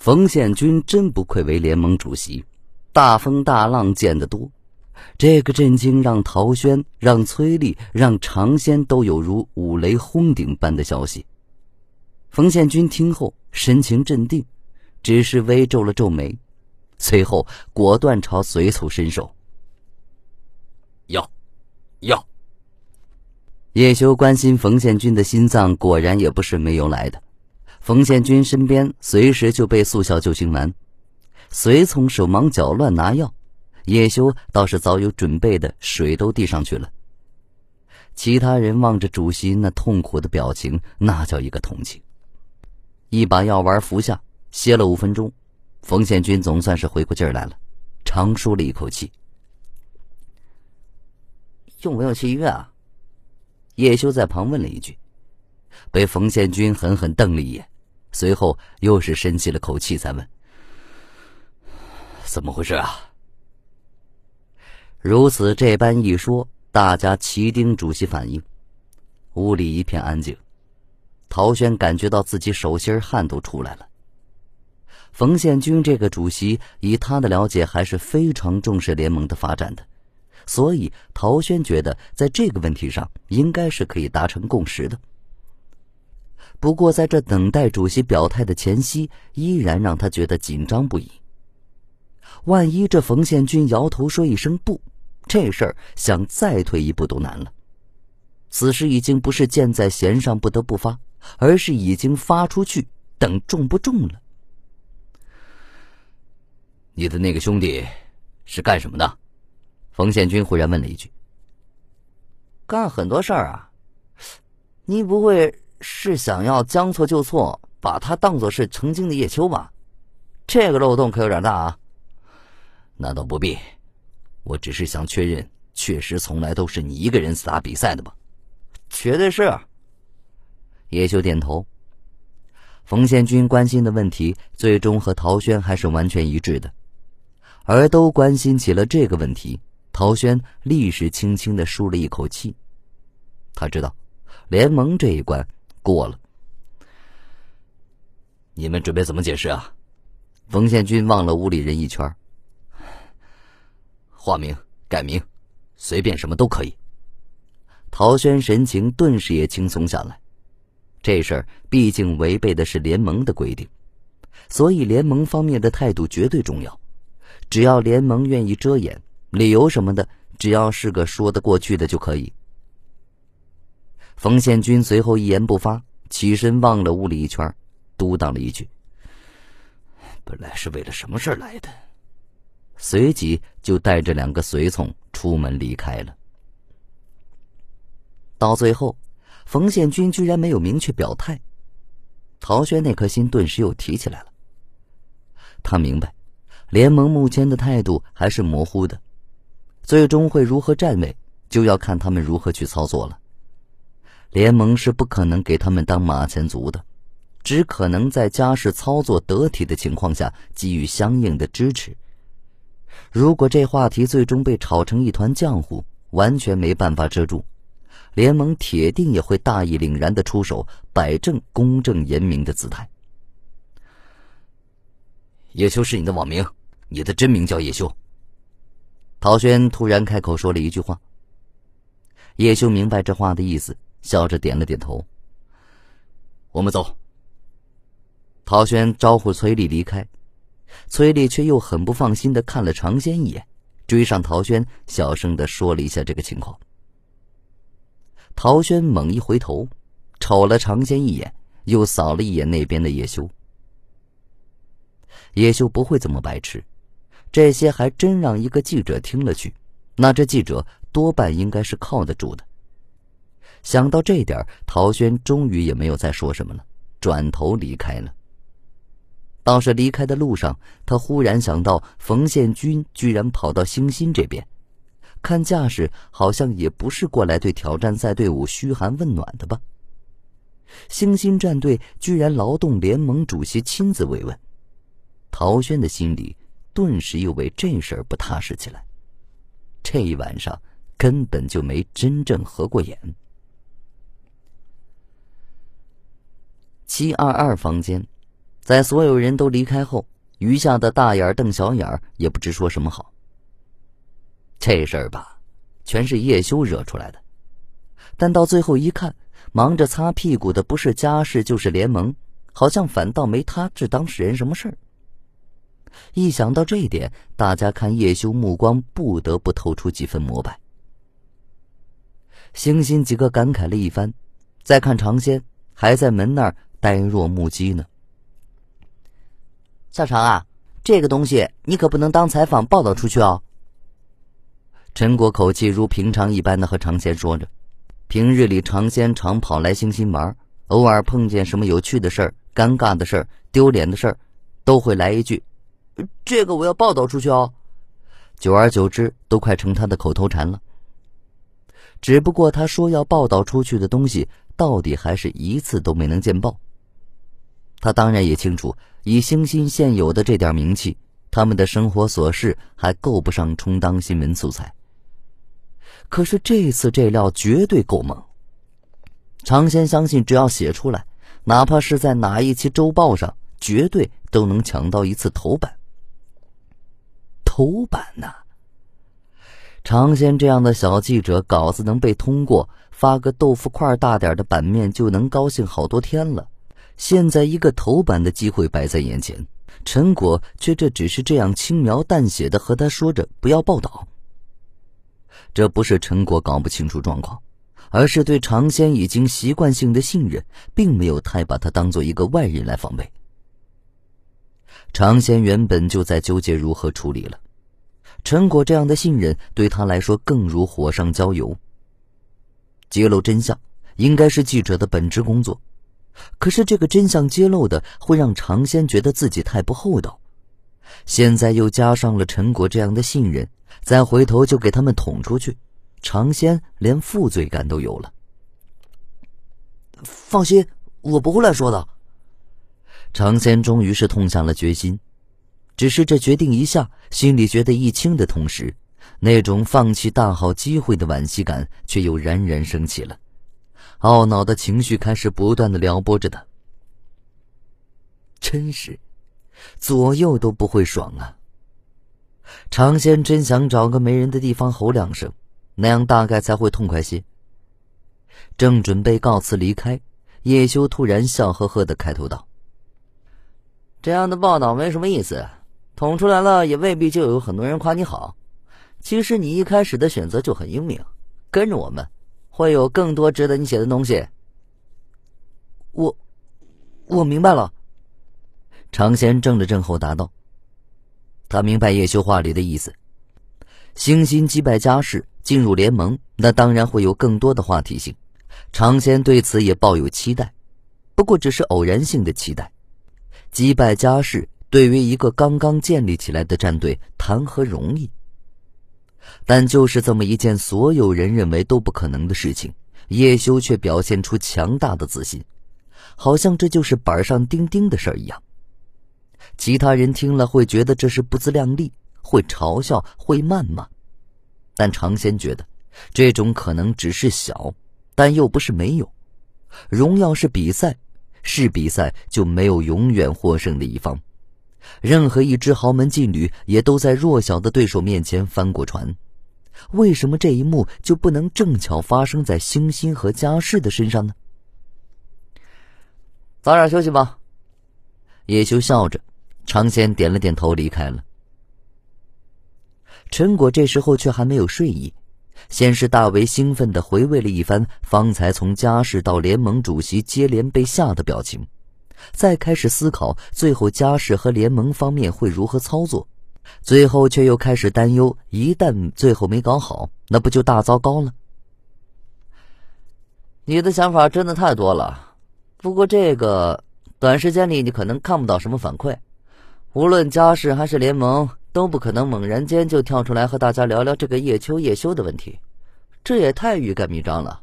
冯宪军真不愧为联盟主席，大风大浪见得多。这个震惊让陶轩、让崔丽、让常仙都有如五雷轰顶般的消息。冯宪军听后神情镇定，只是微皱了皱眉，随后果断朝随从伸手：“要，要。”叶修关心冯宪军的心脏，果然也不是没由来的。冯宪军身边随时就被速效救心丸，随从手忙脚乱拿药，叶修倒是早有准备的水都递上去了。其他人望着主席那痛苦的表情，那叫一个同情。一把药丸服下，歇了五分钟，冯宪军总算是回过劲来了，长舒了一口气。用不用去医院啊？叶修在旁问了一句，被冯宪军狠狠瞪了一眼。随后又是深吸了口气，才问：“怎么回事啊？”如此这般一说，大家齐盯主席反应。屋里一片安静。陶轩感觉到自己手心汗都出来了。冯宪军这个主席，以他的了解，还是非常重视联盟的发展的，所以陶轩觉得在这个问题上，应该是可以达成共识的。不过，在这等待主席表态的前夕，依然让他觉得紧张不已。万一这冯宪军摇头说一声不，这事儿想再退一步都难了。此时已经不是箭在弦上不得不发，而是已经发出去，等中不中了。你的那个兄弟是干什么的？冯宪军忽然问了一句。干很多事儿啊，你不会？是想要将错就错，把他当做是曾经的叶秋吧？这个漏洞可有点大啊！那倒不必，我只是想确认，确实从来都是你一个人打比赛的吧？绝对是。叶秋点头。冯宪军关心的问题，最终和陶轩还是完全一致的，而都关心起了这个问题。陶轩立时轻轻的舒了一口气，他知道，联盟这一关。过了，你们准备怎么解释啊？冯宪军望了屋里人一圈，化名、改名，随便什么都可以。陶轩神情顿时也轻松下来。这事儿毕竟违背的是联盟的规定，所以联盟方面的态度绝对重要。只要联盟愿意遮掩理由什么的，只要是个说得过去的就可以。冯宪军随后一言不发，起身望了屋里一圈，嘟囔了一句：“本来是为了什么事来的？”随即就带着两个随从出门离开了。到最后，冯宪军居然没有明确表态，陶轩那颗心顿时又提起来了。他明白，联盟目前的态度还是模糊的，最终会如何站位，就要看他们如何去操作了。联盟是不可能给他们当马前卒的，只可能在家事操作得体的情况下给予相应的支持。如果这话题最终被炒成一团浆糊，完全没办法遮住，联盟铁定也会大义凛然的出手，摆正公正严明的姿态。叶修是你的网名，你的真名叫叶修。陶轩突然开口说了一句话。叶修明白这话的意思。笑着点了点头。我们走。陶轩招呼崔丽离开，崔丽却又很不放心的看了常仙一眼，追上陶轩，小声的说了一下这个情况。陶轩猛一回头，瞅了常仙一眼，又扫了一眼那边的叶修。叶修不会这么白痴，这些还真让一个记者听了去，那这记者多半应该是靠得住的。想到这点，陶轩终于也没有再说什么了，转头离开了。倒是离开的路上，他忽然想到，冯宪军居然跑到星星这边，看架势，好像也不是过来对挑战赛队伍嘘寒问暖的吧？星星战队居然劳动联盟主席亲自慰问，陶轩的心里顿时又为这事儿不踏实起来。这一晚上根本就没真正合过眼。七二二房间，在所有人都离开后，余下的大眼瞪小眼也不知说什么好。这事儿吧，全是叶修惹出来的。但到最后一看，忙着擦屁股的不是家世就是联盟，好像反倒没他这当事人什么事儿。一想到这一点，大家看叶修目光不得不透出几分膜拜。星星几个感慨了一番，再看长仙还在门那儿呆若木鸡呢。小长啊，这个东西你可不能当采访报道出去哦。陈果口气如平常一般的和长仙说着，平日里长仙常跑来星星玩，偶尔碰见什么有趣的事、尴尬的事、丢脸的事，都会来一句。这个我要报道出去哦，久而久之都快成他的口头禅了。只不过他说要报道出去的东西，到底还是一次都没能见报。他当然也清楚，以星星现有的这点名气，他们的生活琐事还够不上充当新闻素材。可是这次这料绝对够猛。常先相信，只要写出来，哪怕是在哪一期周报上，绝对都能抢到一次头版。头版呐！常先这样的小记者，稿子能被通过，发个豆腐块大点的版面就能高兴好多天了。现在一个头版的机会摆在眼前，陈果却这只是这样轻描淡写的和他说着不要报道。这不是陈果搞不清楚状况，而是对常先已经习惯性的信任，并没有太把他当做一个外人来防备。常先原本就在纠结如何处理了，陈果这样的信任对他来说更如火上浇油。揭露真相应该是记者的本职工作，可是这个真相揭露的会让常先觉得自己太不厚道，现在又加上了陈果这样的信任，再回头就给他们捅出去，常先连负罪感都有了。放心，我不会乱说的。常先终于是痛下了决心，只是这决定一下，心里觉得一轻的同时，那种放弃大好机会的惋惜感却又冉冉升起了，懊恼的情绪开始不断的撩拨着他。真是，左右都不会爽啊！常先真想找个没人的地方吼两声，那样大概才会痛快些。正准备告辞离开，叶修突然笑呵呵的开头道。这样的报道没什么意思，捅出来了也未必就有很多人夸你好。其实你一开始的选择就很英明，跟着我们，会有更多值得你写的东西。我，我明白了。常贤怔了怔后答道：“他明白叶修话里的意思。星星击败嘉世进入联盟，那当然会有更多的话题性。常贤对此也抱有期待，不过只是偶然性的期待。”击败家世，对于一个刚刚建立起来的战队，谈何容易？但就是这么一件所有人认为都不可能的事情，叶修却表现出强大的自信，好像这就是板上钉钉的事儿一样。其他人听了会觉得这是不自量力，会嘲笑，会谩骂。但常先觉得，这种可能只是小，但又不是没有。荣耀是比赛。是比赛就没有永远获胜的一方，任何一支豪门劲旅也都在弱小的对手面前翻过船。为什么这一幕就不能正巧发生在星星和嘉世的身上呢？早点休息吧。叶修笑着，长先点了点头，离开了。陈果这时候却还没有睡意。先是大为兴奋地回味了一番方才从家世到联盟主席接连被吓的表情，再开始思考最后家世和联盟方面会如何操作，最后却又开始担忧：一旦最后没搞好，那不就大糟糕了？你的想法真的太多了，不过这个短时间里你可能看不到什么反馈，无论家世还是联盟。都不可能猛然间就跳出来和大家聊聊这个叶秋叶修的问题，这也太欲盖弥彰了。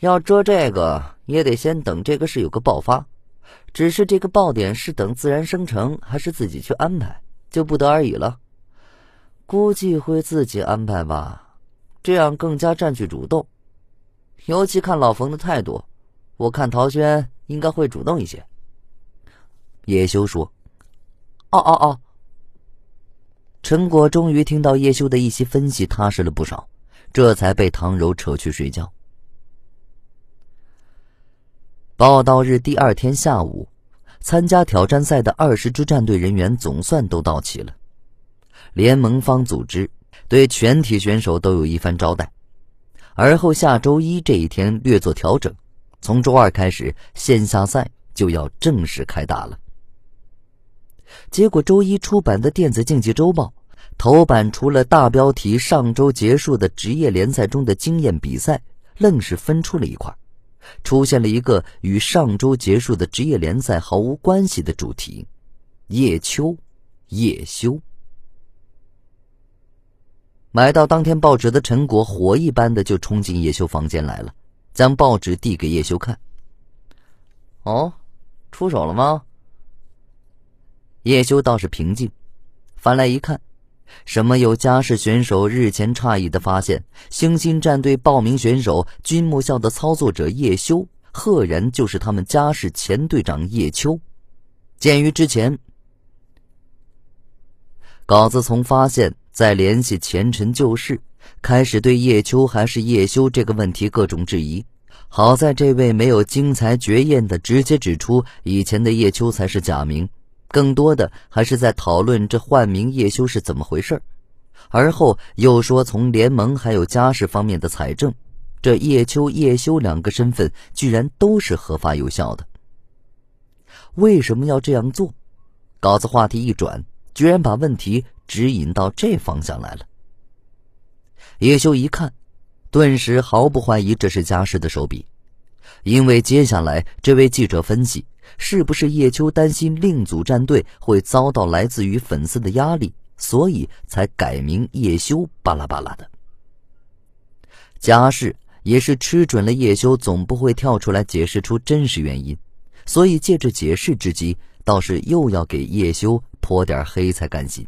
要遮这个，也得先等这个事有个爆发。只是这个爆点是等自然生成，还是自己去安排，就不得而已了。估计会自己安排吧，这样更加占据主动。尤其看老冯的态度，我看陶轩应该会主动一些。叶修说：“哦哦哦。”陈果终于听到叶修的一些分析，踏实了不少，这才被唐柔扯去睡觉。报道日第二天下午，参加挑战赛的二十支战队人员总算都到齐了。联盟方组织对全体选手都有一番招待，而后下周一这一天略作调整，从周二开始线下赛就要正式开打了。结果周一出版的电子竞技周报头版除了大标题“上周结束的职业联赛中的经验比赛”，愣是分出了一块。出现了一个与上周结束的职业联赛毫无关系的主题：叶秋、叶修。买到当天报纸的陈果火一般的就冲进叶修房间来了，将报纸递给叶修看。哦，出手了吗？叶修倒是平静，翻来一看。什么有家世选手日前诧异的发现，星星战队报名选手君木校的操作者叶修，赫然就是他们家世前队长叶秋。鉴于之前稿子从发现再联系前尘旧事，开始对叶秋还是叶修这个问题各种质疑。好在这位没有惊才绝艳的直接指出，以前的叶秋才是假名。更多的还是在讨论这换名叶修是怎么回事而后又说从联盟还有家世方面的财政，这叶秋、叶修两个身份居然都是合法有效的。为什么要这样做？稿子话题一转，居然把问题指引到这方向来了。叶修一看，顿时毫不怀疑这是家事的手笔，因为接下来这位记者分析。是不是叶秋担心另组战队会遭到来自于粉丝的压力，所以才改名叶修？巴拉巴拉的。家世也是吃准了叶修总不会跳出来解释出真实原因，所以借着解释之机，倒是又要给叶修泼点黑才甘心。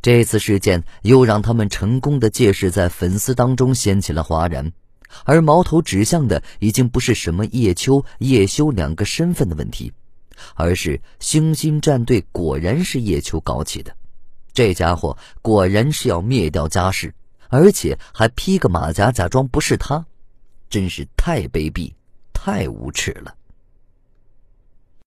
这次事件又让他们成功的借势在粉丝当中掀起了哗然。而矛头指向的已经不是什么叶秋、叶修两个身份的问题，而是星星战队果然是叶秋搞起的。这家伙果然是要灭掉家世，而且还披个马甲假装不是他，真是太卑鄙、太无耻了。